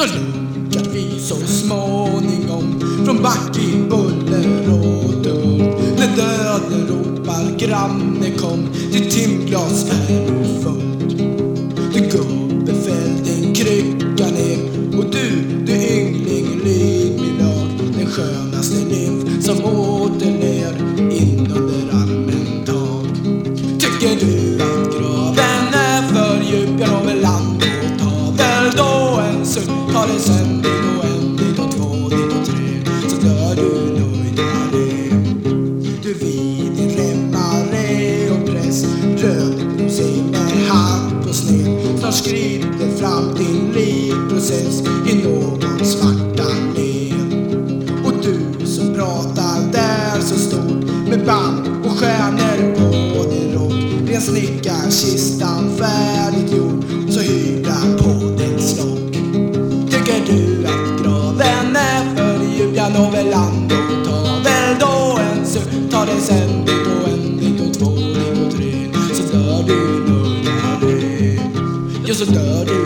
så lunkar vi så småningom från back i buller och tumult. När döden ropar granne kom, ditt timglas är nu fullt. Du gubbe fäll din krycka ner och du, du yngling, lyd min lag. Den skönaste nymf som åter Ta det sen dit och en dit och två dit och tre, så dör du nöjdare. Du vid din remmare och press, röd rosé med hatt och sned. Snart skrider fram din livprocess i någon svarta led. Och du som pratar där så stort med band och stjärnor på din rock. Ren snickarkistan färdigt gjord så hyr kan nå väl och ta väl då en suck, tar det sen dit och en dit och två dit och tre. Så dör du nog när det, ja så dör du